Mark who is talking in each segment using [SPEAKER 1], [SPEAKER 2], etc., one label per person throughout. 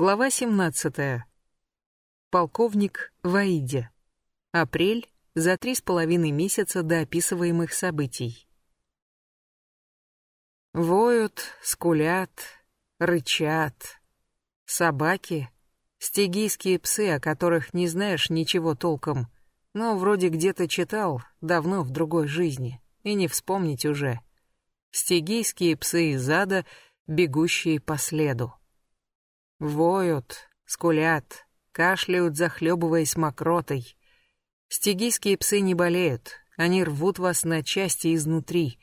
[SPEAKER 1] Глава 17. Полковник Ваиде. Апрель, за три с половиной месяца до описываемых событий. Воют, скулят, рычат. Собаки, стигийские псы, о которых не знаешь ничего толком, но вроде где-то читал, давно в другой жизни, и не вспомнить уже. Стигийские псы из ада, бегущие по следу. Воют, скулят, кашляют, захлебываясь мокротой. Стигийские псы не болеют, они рвут вас на части изнутри.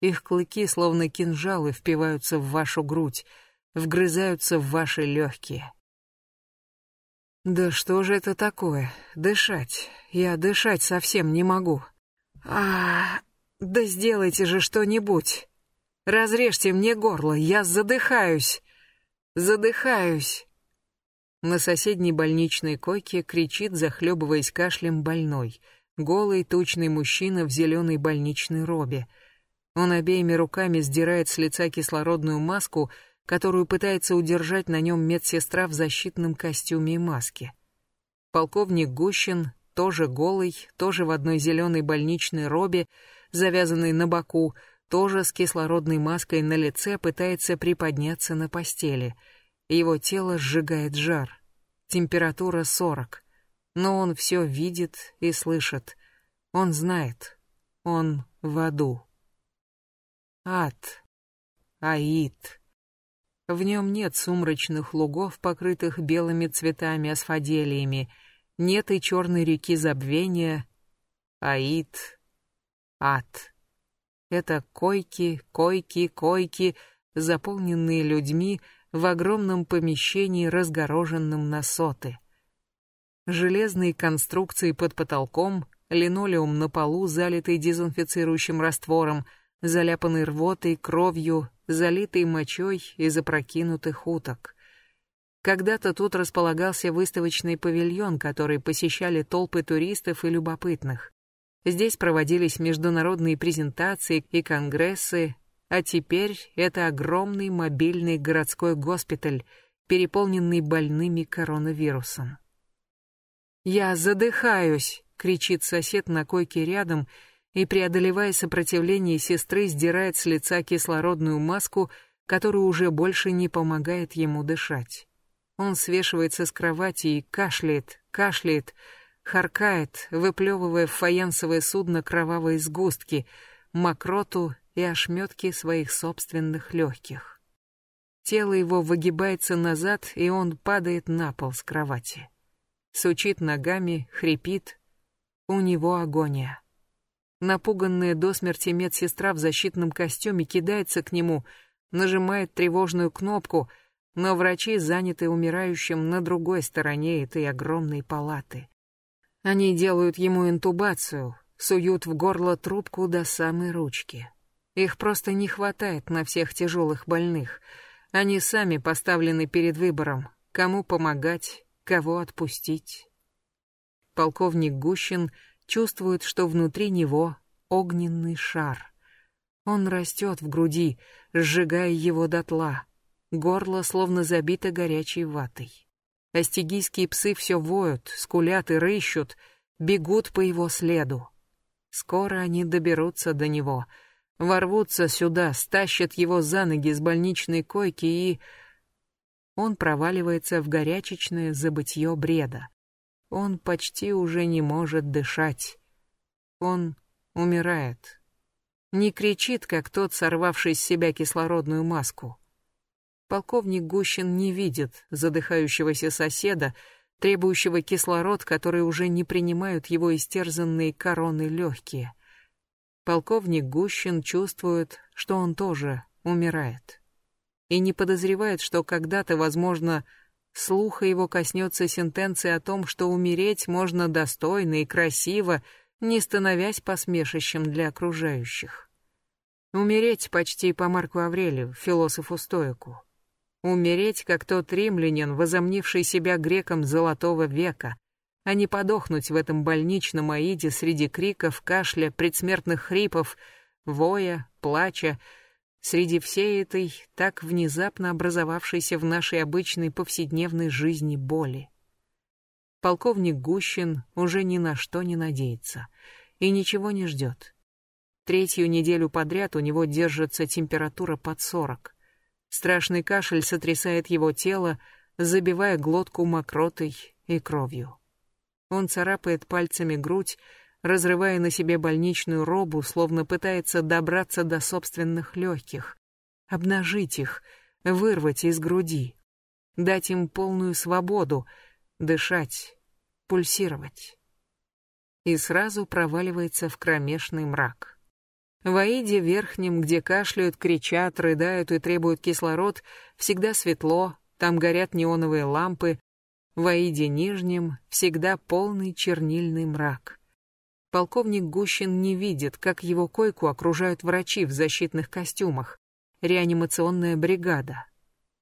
[SPEAKER 1] Их клыки, словно кинжалы, впиваются в вашу грудь, вгрызаются в ваши легкие. Да что же это такое? Дышать. Я дышать совсем не могу. А, да сделайте же что-нибудь. Разрежьте мне горло, я задыхаюсь. Задыхаюсь. На соседней больничной койке кричит, захлебываясь кашлем, больной. Голый, тучный мужчина в зеленой больничной робе. Он обеими руками сдирает с лица кислородную маску, которую пытается удержать на нем медсестра в защитном костюме и маске. Полковник Гущин, тоже голый, тоже в одной зеленой больничной робе, завязанной на боку, тоже с кислородной маской на лице пытается приподняться на постели. Его тело сжигает жар. Температура 40. Но он все видит и слышит. Он знает. Он в аду. Ад. Аид. В нем нет сумрачных лугов, покрытых белыми цветами асфаделиями, нет и черной реки забвения. Аид. Ад. Это койки, койки, койки, заполненные людьми в огромном помещении, разгороженном на соты. Железные конструкции под потолком, линолеум на полу, залитый дезинфицирующим раствором, заляпанный рвотой, кровью, залитый мочой из опрокинутых уток. Когда-то тут располагался выставочный павильон, который посещали толпы туристов и любопытных. Здесь проводились международные презентации и конгрессы, а теперь это огромный мобильный городской госпиталь, переполненный больными коронавирусом. «Я задыхаюсь!» — кричит сосед на койке рядом и, преодолевая сопротивление сестры, сдирает с лица кислородную маску, которая уже больше не помогает ему дышать. Он свешивается с кровати и кашляет, кашляет, харкает, выплевывая в фаянсовое судно кровавые сгустки, мокроту и ошметки своих собственных легких. Тело его выгибается назад, и он падает на пол с кровати. Сучит ногами, хрипит. У него агония. Напуганная до смерти медсестра в защитном костюме кидается к нему, нажимает тревожную кнопку, но врачи заняты умирающим на другой стороне этой огромной палаты. Они делают ему интубацию, суют в горло трубку до самой ручки. Их просто не хватает на всех тяжелых больных. Они сами поставлены перед выбором, кому помогать, кого отпустить. Полковник Гущин чувствует, что внутри него огненный шар. Он растет в груди, сжигая его дотла. Горло словно забито горячей ватой. Астигийские псы все воют, скулят и рыщут, бегут по его следу. Скоро они доберутся до него, ворвутся сюда, стащат его за ноги с больничной койки и... Он проваливается в горячечное забытье бреда. Он почти уже не может дышать. Он умирает. Не кричит, как тот, сорвавший с себя кислородную маску. Полковник Гущин не видит задыхающегося соседа, требующего кислород, который уже не принимают его истерзанные короны легкие. Полковник Гущин чувствует, что он тоже умирает. И не подозревает, что когда-то, возможно, слуха его коснется сентенции о том, что умереть можно достойно и красиво, не становясь посмешищем для окружающих. Умереть почти по Марку Аврелию, философу-стоику. Умереть, как тот римлянин, возомнивший себя греком золотого века, а не подохнуть в этом больничном аиде среди криков, кашля, предсмертных хрипов, воя, плача, среди всей этой так внезапно образовавшейся в нашей обычной повседневной жизни боли. Полковник Гущин уже ни на что не надеется и ничего не ждет. Третью неделю подряд у него держится температура под сорок. Страшный кашель сотрясает его тело, забивая глотку мокротой и кровью. Он царапает пальцами грудь, разрывая на себе больничную робу, словно пытается добраться до собственных легких, обнажить их, вырвать из груди, дать им полную свободу, дышать, пульсировать. И сразу проваливается в кромешный мрак. В Аиде Верхнем, где кашляют, кричат, рыдают и требуют кислород, всегда светло, там горят неоновые лампы, в Аиде Нижнем всегда полный чернильный мрак. Полковник Гущин не видит, как его койку окружают врачи в защитных костюмах. Реанимационная бригада.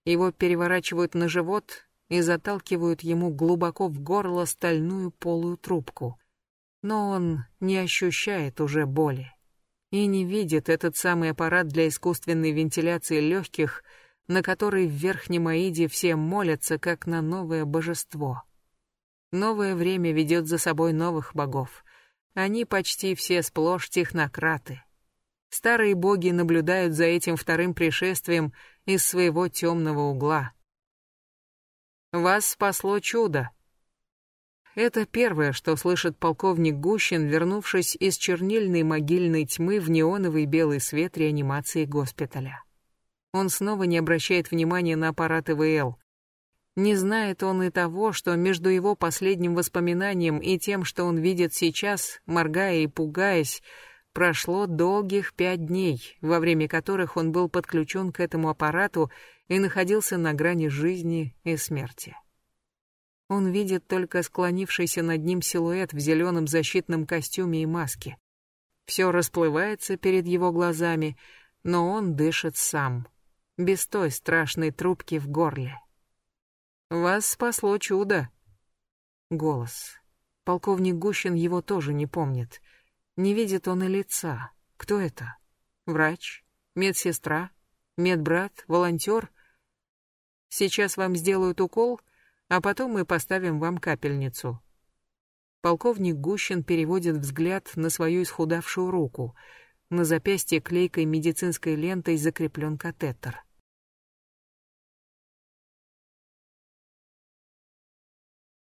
[SPEAKER 1] Его переворачивают на живот и заталкивают ему глубоко в горло стальную полую трубку. Но он не ощущает уже боли и не видит этот самый аппарат для искусственной вентиляции легких, на который в Верхнем Аиде все молятся, как на новое божество. Новое время ведет за собой новых богов. Они почти все сплошь технократы. Старые боги наблюдают за этим вторым пришествием из своего темного угла. Вас спасло чудо. Это первое, что слышит полковник Гущин, вернувшись из чернильной могильной тьмы в неоновый белый свет реанимации госпиталя. Он снова не обращает внимания на аппарат ИВЛ. Не знает он и того, что между его последним воспоминанием и тем, что он видит сейчас, моргая и пугаясь, прошло долгих пять дней, во время которых он был подключен к этому аппарату и находился на грани жизни и смерти. Он видит только склонившийся над ним силуэт в зеленом защитном костюме и маске. Все расплывается перед его глазами, но он дышит сам, без той страшной трубки в горле. Вас спасло чудо. Голос. Полковник Гущин его тоже не помнит. Не видит он и лица. Кто это? Врач? Медсестра? Медбрат? Волонтер? Сейчас вам сделают укол, а потом мы поставим вам капельницу. Полковник Гущин переводит взгляд на свою исхудавшую руку. На запястье клейкой медицинской лентой закреплен катетер.